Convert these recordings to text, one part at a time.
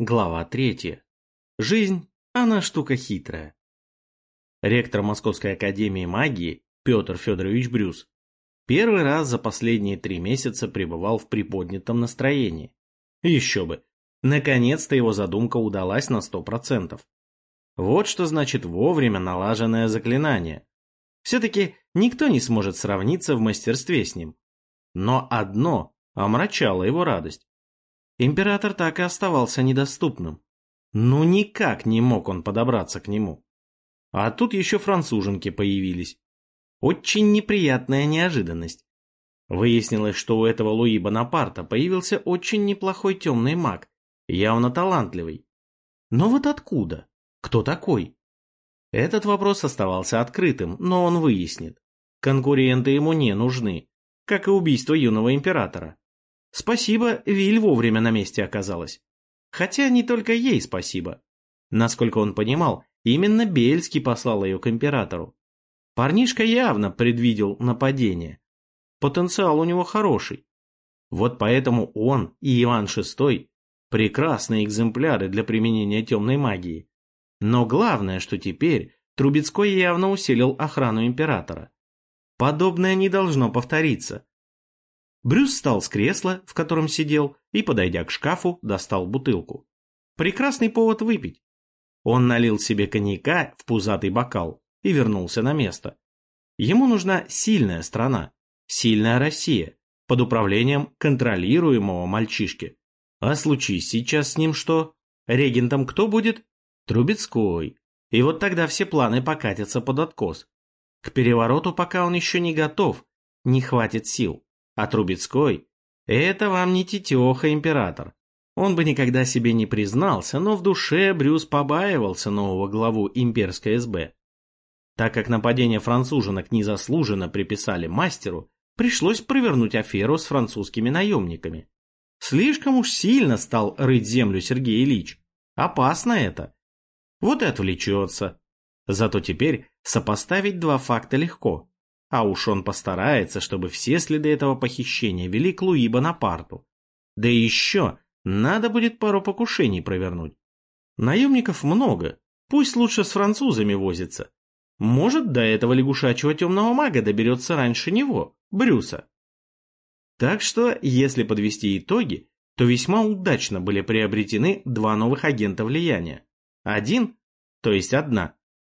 Глава третья. Жизнь, она штука хитрая. Ректор Московской академии магии Петр Федорович Брюс первый раз за последние три месяца пребывал в приподнятом настроении. Еще бы, наконец-то его задумка удалась на сто процентов. Вот что значит вовремя налаженное заклинание. Все-таки никто не сможет сравниться в мастерстве с ним. Но одно омрачало его радость. Император так и оставался недоступным. Ну никак не мог он подобраться к нему. А тут еще француженки появились. Очень неприятная неожиданность. Выяснилось, что у этого Луи Бонапарта появился очень неплохой темный маг, явно талантливый. Но вот откуда? Кто такой? Этот вопрос оставался открытым, но он выяснит. Конкуренты ему не нужны, как и убийство юного императора. Спасибо, Виль вовремя на месте оказалась. Хотя не только ей спасибо. Насколько он понимал, именно Бельский послал ее к императору. Парнишка явно предвидел нападение. Потенциал у него хороший. Вот поэтому он и Иван VI – прекрасные экземпляры для применения темной магии. Но главное, что теперь Трубецкой явно усилил охрану императора. Подобное не должно повториться. Брюс встал с кресла, в котором сидел, и, подойдя к шкафу, достал бутылку. Прекрасный повод выпить. Он налил себе коньяка в пузатый бокал и вернулся на место. Ему нужна сильная страна, сильная Россия, под управлением контролируемого мальчишки. А случись сейчас с ним что? Регентом кто будет? Трубецкой. И вот тогда все планы покатятся под откос. К перевороту пока он еще не готов, не хватит сил. А Трубецкой – это вам не тетеха император. Он бы никогда себе не признался, но в душе Брюс побаивался нового главу имперской СБ. Так как нападение француженок незаслуженно приписали мастеру, пришлось провернуть аферу с французскими наемниками. Слишком уж сильно стал рыть землю Сергей Ильич. Опасно это. Вот и отвлечется. Зато теперь сопоставить два факта легко. А уж он постарается, чтобы все следы этого похищения вели к Луи Бонапарту. Да еще надо будет пару покушений провернуть. Наемников много, пусть лучше с французами возится. Может, до этого лягушачьего темного мага доберется раньше него, Брюса. Так что, если подвести итоги, то весьма удачно были приобретены два новых агента влияния. Один, то есть одна,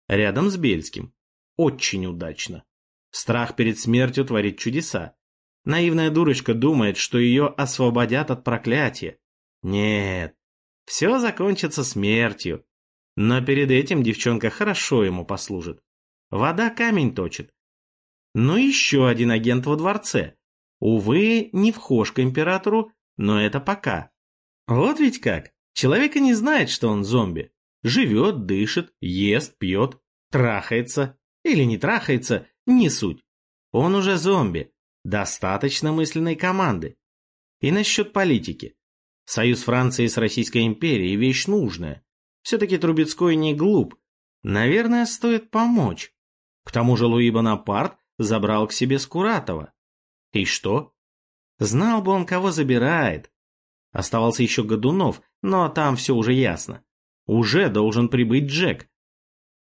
рядом с Бельским. Очень удачно. Страх перед смертью творит чудеса. Наивная дурочка думает, что ее освободят от проклятия. Нет, все закончится смертью. Но перед этим девчонка хорошо ему послужит. Вода камень точит. Ну еще один агент во дворце. Увы, не вхож к императору, но это пока. Вот ведь как. Человек и не знает, что он зомби. Живет, дышит, ест, пьет, трахается. Или не трахается, не суть. Он уже зомби. Достаточно мысленной команды. И насчет политики. Союз Франции с Российской империей – вещь нужная. Все-таки Трубецкой не глуп. Наверное, стоит помочь. К тому же Луи Бонапарт забрал к себе Скуратова. И что? Знал бы он, кого забирает. Оставался еще Годунов, но там все уже ясно. Уже должен прибыть Джек.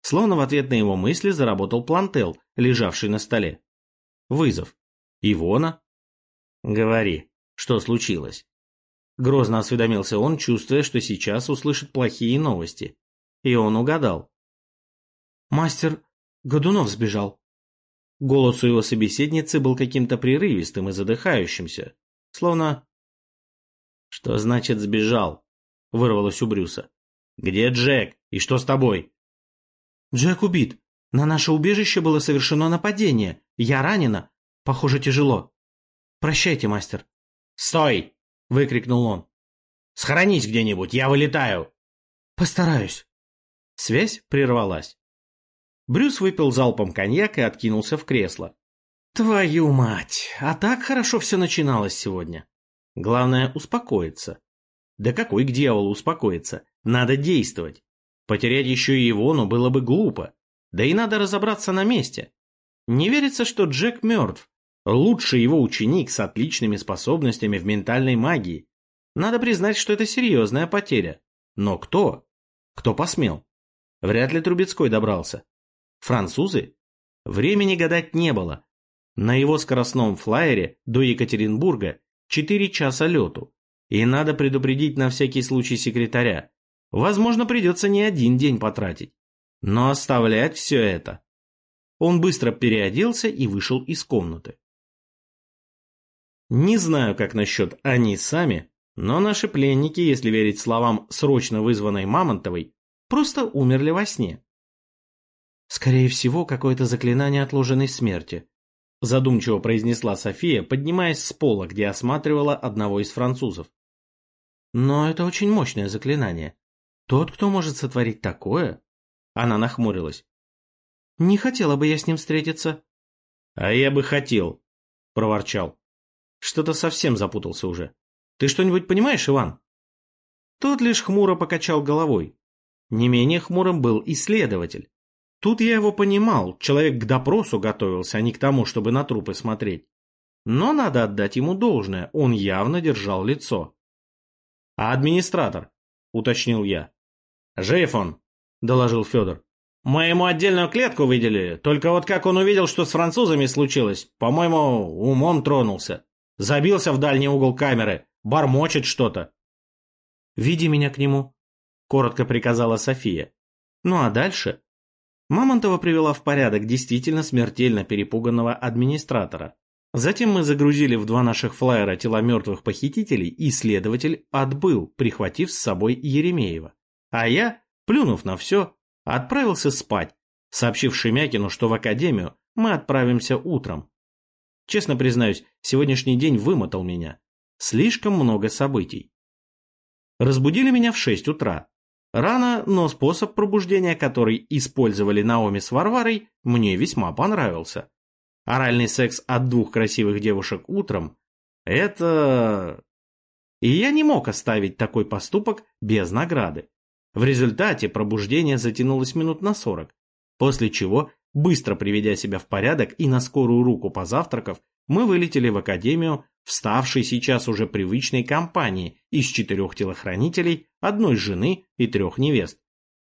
Словно в ответ на его мысли заработал плантел, лежавший на столе. Вызов. Ивона? Говори, что случилось? Грозно осведомился он, чувствуя, что сейчас услышит плохие новости. И он угадал. Мастер Годунов сбежал. Голос у его собеседницы был каким-то прерывистым и задыхающимся. Словно... «Что значит сбежал?» — вырвалось у Брюса. «Где Джек? И что с тобой?» «Джек убит. На наше убежище было совершено нападение. Я ранена. Похоже, тяжело. Прощайте, мастер». «Стой!» — выкрикнул он. «Схоронись где-нибудь, я вылетаю!» «Постараюсь». Связь прервалась. Брюс выпил залпом коньяк и откинулся в кресло. «Твою мать! А так хорошо все начиналось сегодня. Главное — успокоиться. Да какой к дьяволу успокоиться? Надо действовать. Потерять еще и но было бы глупо. Да и надо разобраться на месте. Не верится, что Джек мертв. Лучший его ученик с отличными способностями в ментальной магии. Надо признать, что это серьезная потеря. Но кто? Кто посмел? Вряд ли Трубецкой добрался. Французы? Времени гадать не было. На его скоростном флайере до Екатеринбурга 4 часа лету. И надо предупредить на всякий случай секретаря. Возможно, придется не один день потратить. Но оставлять все это... Он быстро переоделся и вышел из комнаты. Не знаю, как насчет «они сами», но наши пленники, если верить словам срочно вызванной Мамонтовой, просто умерли во сне. Скорее всего, какое-то заклинание отложенной смерти, задумчиво произнесла София, поднимаясь с пола, где осматривала одного из французов. Но это очень мощное заклинание. Тот, кто может сотворить такое... Она нахмурилась. Не хотела бы я с ним встретиться. А я бы хотел, проворчал. Что-то совсем запутался уже. Ты что-нибудь понимаешь, Иван? Тот лишь хмуро покачал головой. Не менее хмурым был исследователь. Тут я его понимал, человек к допросу готовился, а не к тому, чтобы на трупы смотреть. Но надо отдать ему должное, он явно держал лицо. «А администратор?» — уточнил я. «Жив он», — доложил Федор. «Мы ему отдельную клетку выделили, только вот как он увидел, что с французами случилось, по-моему, умом тронулся. Забился в дальний угол камеры, бормочет что-то. «Веди меня к нему», — коротко приказала София. Ну а дальше? Мамонтова привела в порядок действительно смертельно перепуганного администратора. Затем мы загрузили в два наших флайера тела мертвых похитителей, и следователь отбыл, прихватив с собой Еремеева. А я, плюнув на все, отправился спать, сообщив Шемякину, что в академию мы отправимся утром. Честно признаюсь, сегодняшний день вымотал меня. Слишком много событий. Разбудили меня в 6 утра. Рано, но способ пробуждения, который использовали Наоми с Варварой, мне весьма понравился. Оральный секс от двух красивых девушек утром – это... И я не мог оставить такой поступок без награды. В результате пробуждение затянулось минут на сорок, после чего Быстро приведя себя в порядок и на скорую руку позавтракав, мы вылетели в академию, вставшей сейчас уже привычной компании из четырех телохранителей, одной жены и трех невест.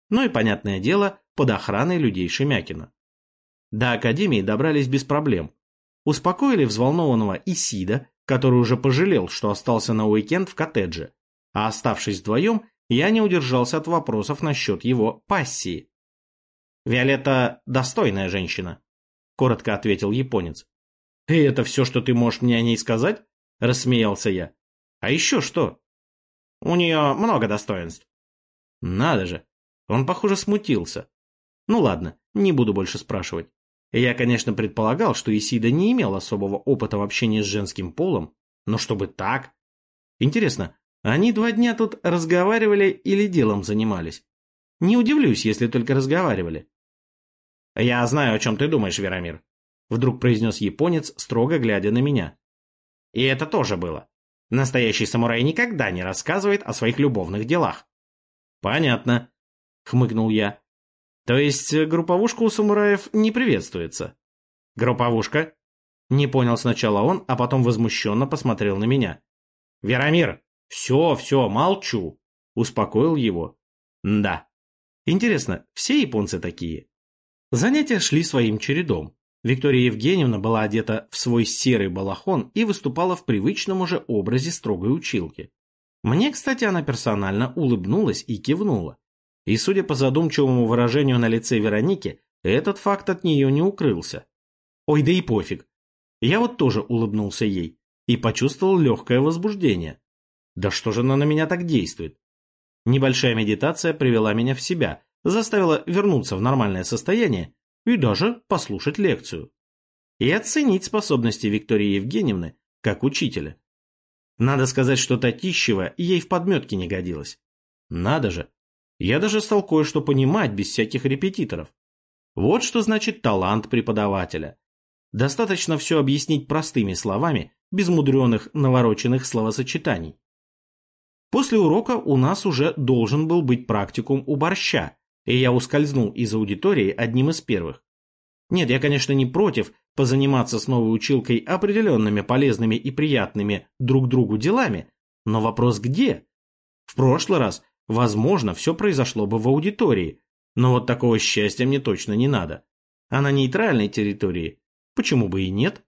Ну и, понятное дело, под охраной людей Шемякина. До академии добрались без проблем. Успокоили взволнованного Исида, который уже пожалел, что остался на уикенд в коттедже, а оставшись вдвоем, я не удержался от вопросов насчет его пассии. «Виолетта достойная женщина», — коротко ответил японец. «И это все, что ты можешь мне о ней сказать?» — рассмеялся я. «А еще что?» «У нее много достоинств». «Надо же!» Он, похоже, смутился. «Ну ладно, не буду больше спрашивать. Я, конечно, предполагал, что Исида не имел особого опыта в общении с женским полом, но чтобы так... Интересно, они два дня тут разговаривали или делом занимались? Не удивлюсь, если только разговаривали. «Я знаю, о чем ты думаешь, Верамир», — вдруг произнес японец, строго глядя на меня. «И это тоже было. Настоящий самурай никогда не рассказывает о своих любовных делах». «Понятно», — хмыкнул я. «То есть групповушка у самураев не приветствуется?» «Групповушка?» Не понял сначала он, а потом возмущенно посмотрел на меня. «Верамир, все, все, молчу», — успокоил его. «Да. Интересно, все японцы такие?» Занятия шли своим чередом. Виктория Евгеньевна была одета в свой серый балахон и выступала в привычном уже образе строгой училки. Мне, кстати, она персонально улыбнулась и кивнула. И, судя по задумчивому выражению на лице Вероники, этот факт от нее не укрылся. Ой, да и пофиг. Я вот тоже улыбнулся ей и почувствовал легкое возбуждение. Да что же она на меня так действует? Небольшая медитация привела меня в себя, заставила вернуться в нормальное состояние и даже послушать лекцию. И оценить способности Виктории Евгеньевны как учителя. Надо сказать, что Татищева ей в подметке не годилась. Надо же. Я даже стал кое-что понимать без всяких репетиторов. Вот что значит талант преподавателя. Достаточно все объяснить простыми словами, без мудреных навороченных словосочетаний. После урока у нас уже должен был быть практикум у борща, и я ускользнул из аудитории одним из первых. Нет, я, конечно, не против позаниматься с новой училкой определенными полезными и приятными друг другу делами, но вопрос где? В прошлый раз возможно, все произошло бы в аудитории, но вот такого счастья мне точно не надо. А на нейтральной территории почему бы и нет?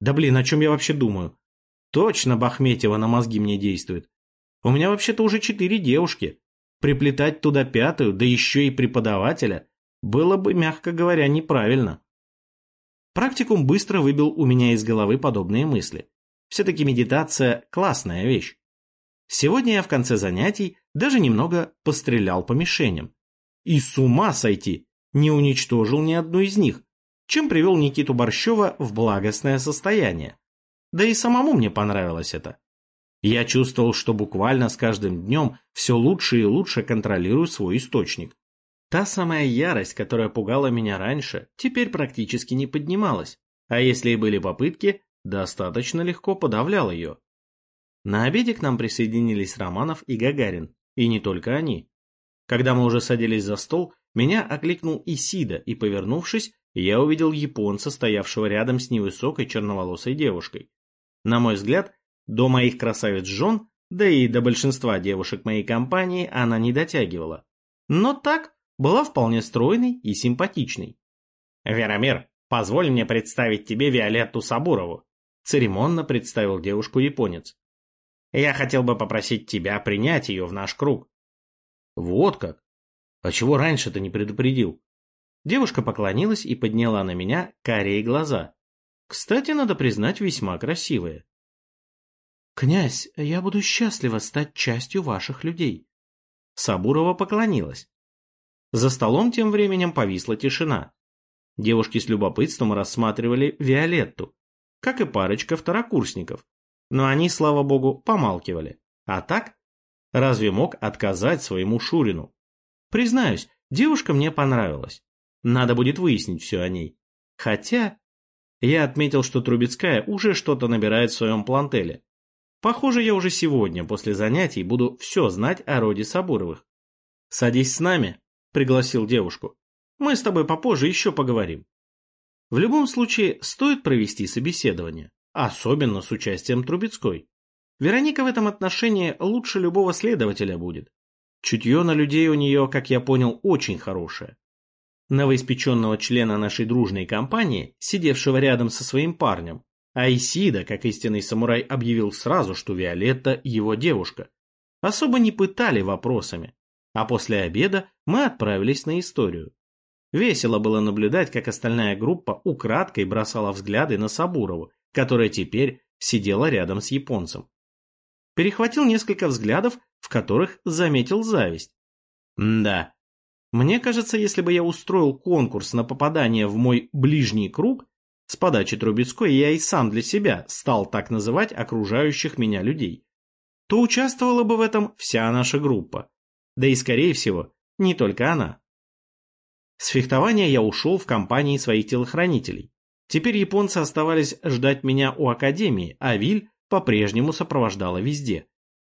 Да блин, о чем я вообще думаю? Точно Бахметьева на мозги мне действует. У меня вообще-то уже четыре девушки. Приплетать туда пятую, да еще и преподавателя, было бы, мягко говоря, неправильно. Практикум быстро выбил у меня из головы подобные мысли. Все-таки медитация – классная вещь. Сегодня я в конце занятий даже немного пострелял по мишеням. И с ума сойти, не уничтожил ни одну из них, чем привел Никиту Борщева в благостное состояние. Да и самому мне понравилось это. Я чувствовал, что буквально с каждым днем все лучше и лучше контролирую свой источник. Та самая ярость, которая пугала меня раньше, теперь практически не поднималась, а если и были попытки, достаточно легко подавлял ее. На обеде к нам присоединились Романов и Гагарин, и не только они. Когда мы уже садились за стол, меня окликнул Исида, и, повернувшись, я увидел японца, стоявшего рядом с невысокой черноволосой девушкой. На мой взгляд, до моих красавиц жен, да и до большинства девушек моей компании она не дотягивала. Но так, была вполне стройной и симпатичной. «Веромир, позволь мне представить тебе Виолетту Сабурову», церемонно представил девушку японец. «Я хотел бы попросить тебя принять ее в наш круг». «Вот как? А чего раньше ты не предупредил?» Девушка поклонилась и подняла на меня карие глаза. Кстати, надо признать, весьма красивые. «Князь, я буду счастлива стать частью ваших людей». Сабурова поклонилась. За столом тем временем повисла тишина. Девушки с любопытством рассматривали Виолетту, как и парочка второкурсников. Но они, слава богу, помалкивали. А так? Разве мог отказать своему Шурину? Признаюсь, девушка мне понравилась. Надо будет выяснить все о ней. Хотя... Я отметил, что Трубецкая уже что-то набирает в своем плантеле. Похоже, я уже сегодня, после занятий, буду все знать о роде Сабуровых. «Садись с нами», — пригласил девушку. «Мы с тобой попозже еще поговорим». В любом случае, стоит провести собеседование, особенно с участием Трубецкой. Вероника в этом отношении лучше любого следователя будет. Чутье на людей у нее, как я понял, очень хорошее новоиспеченного члена нашей дружной компании, сидевшего рядом со своим парнем, Айсида, как истинный самурай, объявил сразу, что Виолетта – его девушка. Особо не пытали вопросами, а после обеда мы отправились на историю. Весело было наблюдать, как остальная группа украдкой бросала взгляды на Сабурову, которая теперь сидела рядом с японцем. Перехватил несколько взглядов, в которых заметил зависть. Да, мне кажется, если бы я устроил конкурс на попадание в мой ближний круг, с подачи Трубецкой я и сам для себя стал так называть окружающих меня людей, то участвовала бы в этом вся наша группа. Да и, скорее всего, не только она. С фехтования я ушел в компании своих телохранителей. Теперь японцы оставались ждать меня у академии, а Виль по-прежнему сопровождала везде.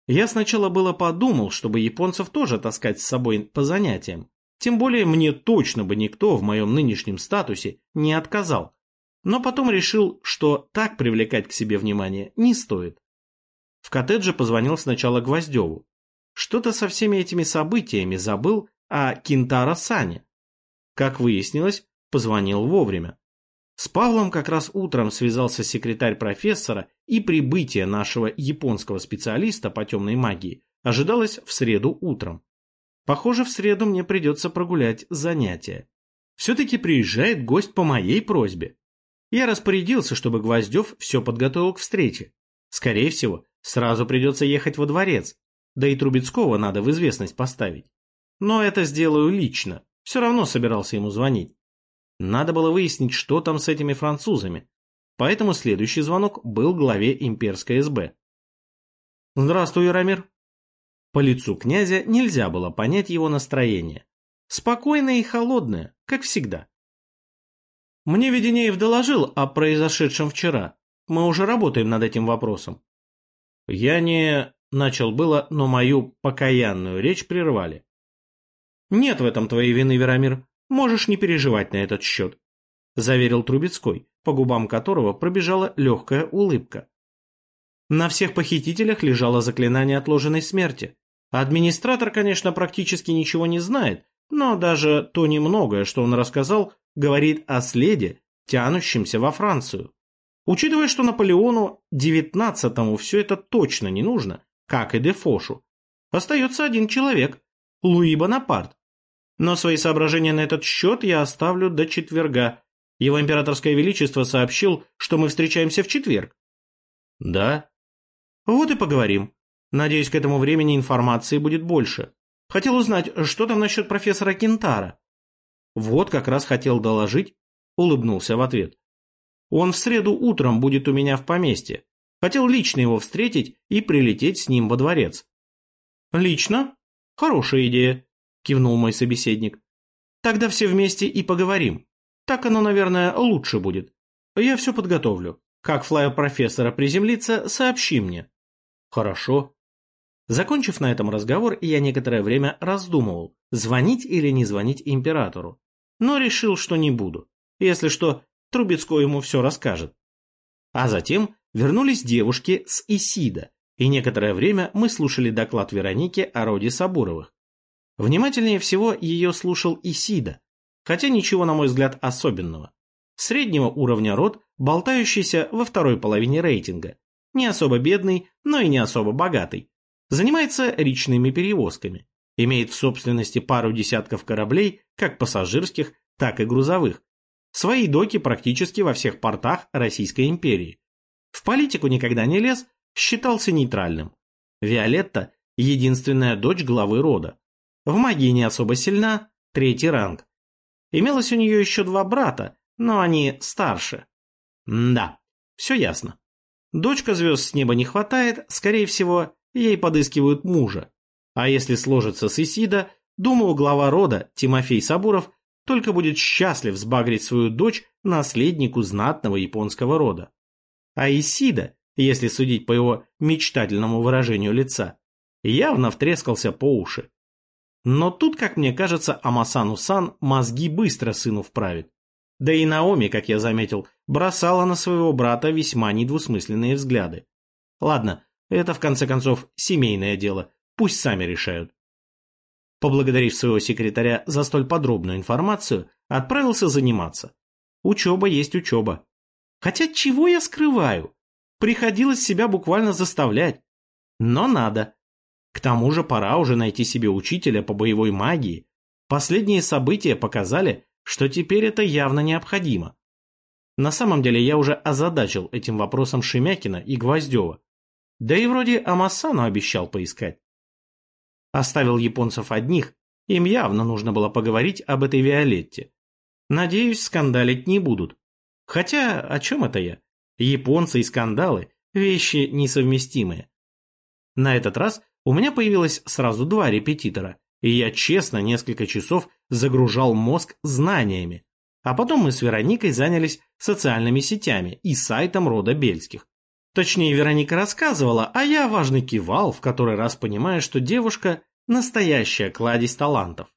Я сначала было подумал, чтобы японцев тоже таскать с собой по занятиям, тем более мне точно бы никто в моем нынешнем статусе не отказал. Но потом решил, что так привлекать к себе внимание не стоит. В коттедже позвонил сначала Гвоздеву. Что-то со всеми этими событиями забыл о Кинтаро Сане. Как выяснилось, позвонил вовремя. С Павлом как раз утром связался секретарь профессора, и прибытие нашего японского специалиста по темной магии ожидалось в среду утром. Похоже, в среду мне придется прогулять занятия. Все-таки приезжает гость по моей просьбе. Я распорядился, чтобы Гвоздев все подготовил к встрече. Скорее всего, сразу придется ехать во дворец, да и Трубецкого надо в известность поставить. Но это сделаю лично, все равно собирался ему звонить. Надо было выяснить, что там с этими французами. Поэтому следующий звонок был главе имперской СБ. «Здравствуй, Яромир», по лицу князя нельзя было понять его настроение. Спокойное и холодное, как всегда. Мне Веденеев доложил о произошедшем вчера. Мы уже работаем над этим вопросом. Я не... Начал было, но мою покаянную речь прервали. Нет в этом твоей вины, Верамир. Можешь не переживать на этот счет. Заверил Трубецкой, по губам которого пробежала легкая улыбка. На всех похитителях лежало заклинание отложенной смерти. Администратор, конечно, практически ничего не знает, но даже то немногое, что он рассказал, говорит о следе, тянущемся во Францию. Учитывая, что Наполеону XIX все это точно не нужно, как и Дефошу, остается один человек – Луи Бонапарт. Но свои соображения на этот счет я оставлю до четверга. Его императорское величество сообщил, что мы встречаемся в четверг. Да. Вот и поговорим. Надеюсь, к этому времени информации будет больше. Хотел узнать, что там насчет профессора Кентара. Вот как раз хотел доложить, улыбнулся в ответ. Он в среду утром будет у меня в поместье. Хотел лично его встретить и прилететь с ним во дворец. Лично? Хорошая идея, кивнул мой собеседник. Тогда все вместе и поговорим. Так оно, наверное, лучше будет. Я все подготовлю. Как флайер профессора приземлится, сообщи мне. Хорошо. Закончив на этом разговор, я некоторое время раздумывал, звонить или не звонить императору. Но решил, что не буду. Если что, Трубецкой ему все расскажет. А затем вернулись девушки с Исида, и некоторое время мы слушали доклад Вероники о роде Сабуровых. Внимательнее всего ее слушал Исида, хотя ничего, на мой взгляд, особенного. Среднего уровня род, болтающийся во второй половине рейтинга. Не особо бедный, но и не особо богатый Занимается речными перевозками. Имеет в собственности пару десятков кораблей, как пассажирских, так и грузовых. Свои доки практически во всех портах Российской империи. В политику никогда не лез, считался нейтральным. Виолетта – единственная дочь главы рода. В магии не особо сильна, третий ранг. Имелось у нее еще два брата, но они старше. М да, все ясно. Дочка звезд с неба не хватает, скорее всего, ей подыскивают мужа. А если сложится с Исида, думаю, глава рода, Тимофей Сабуров, только будет счастлив сбагрить свою дочь наследнику знатного японского рода. А Исида, если судить по его мечтательному выражению лица, явно втрескался по уши. Но тут, как мне кажется, Амасану-сан мозги быстро сыну вправит. Да и Наоми, как я заметил, бросала на своего брата весьма недвусмысленные взгляды. Ладно, это, в конце концов, семейное дело. Пусть сами решают. Поблагодарив своего секретаря за столь подробную информацию, отправился заниматься. Учеба есть учеба. Хотя чего я скрываю? Приходилось себя буквально заставлять. Но надо. К тому же пора уже найти себе учителя по боевой магии. Последние события показали, что теперь это явно необходимо. На самом деле я уже озадачил этим вопросом Шемякина и Гвоздева. Да и вроде Амасану обещал поискать. Оставил японцев одних, им явно нужно было поговорить об этой Виолетте. Надеюсь, скандалить не будут. Хотя, о чем это я? Японцы и скандалы – вещи несовместимые. На этот раз у меня появилось сразу два репетитора, и я честно несколько часов загружал мозг знаниями. А потом мы с Вероникой занялись социальными сетями и сайтом рода Бельских. Точнее, Вероника рассказывала, а я важно кивал, в который раз понимая, что девушка – настоящая кладезь талантов.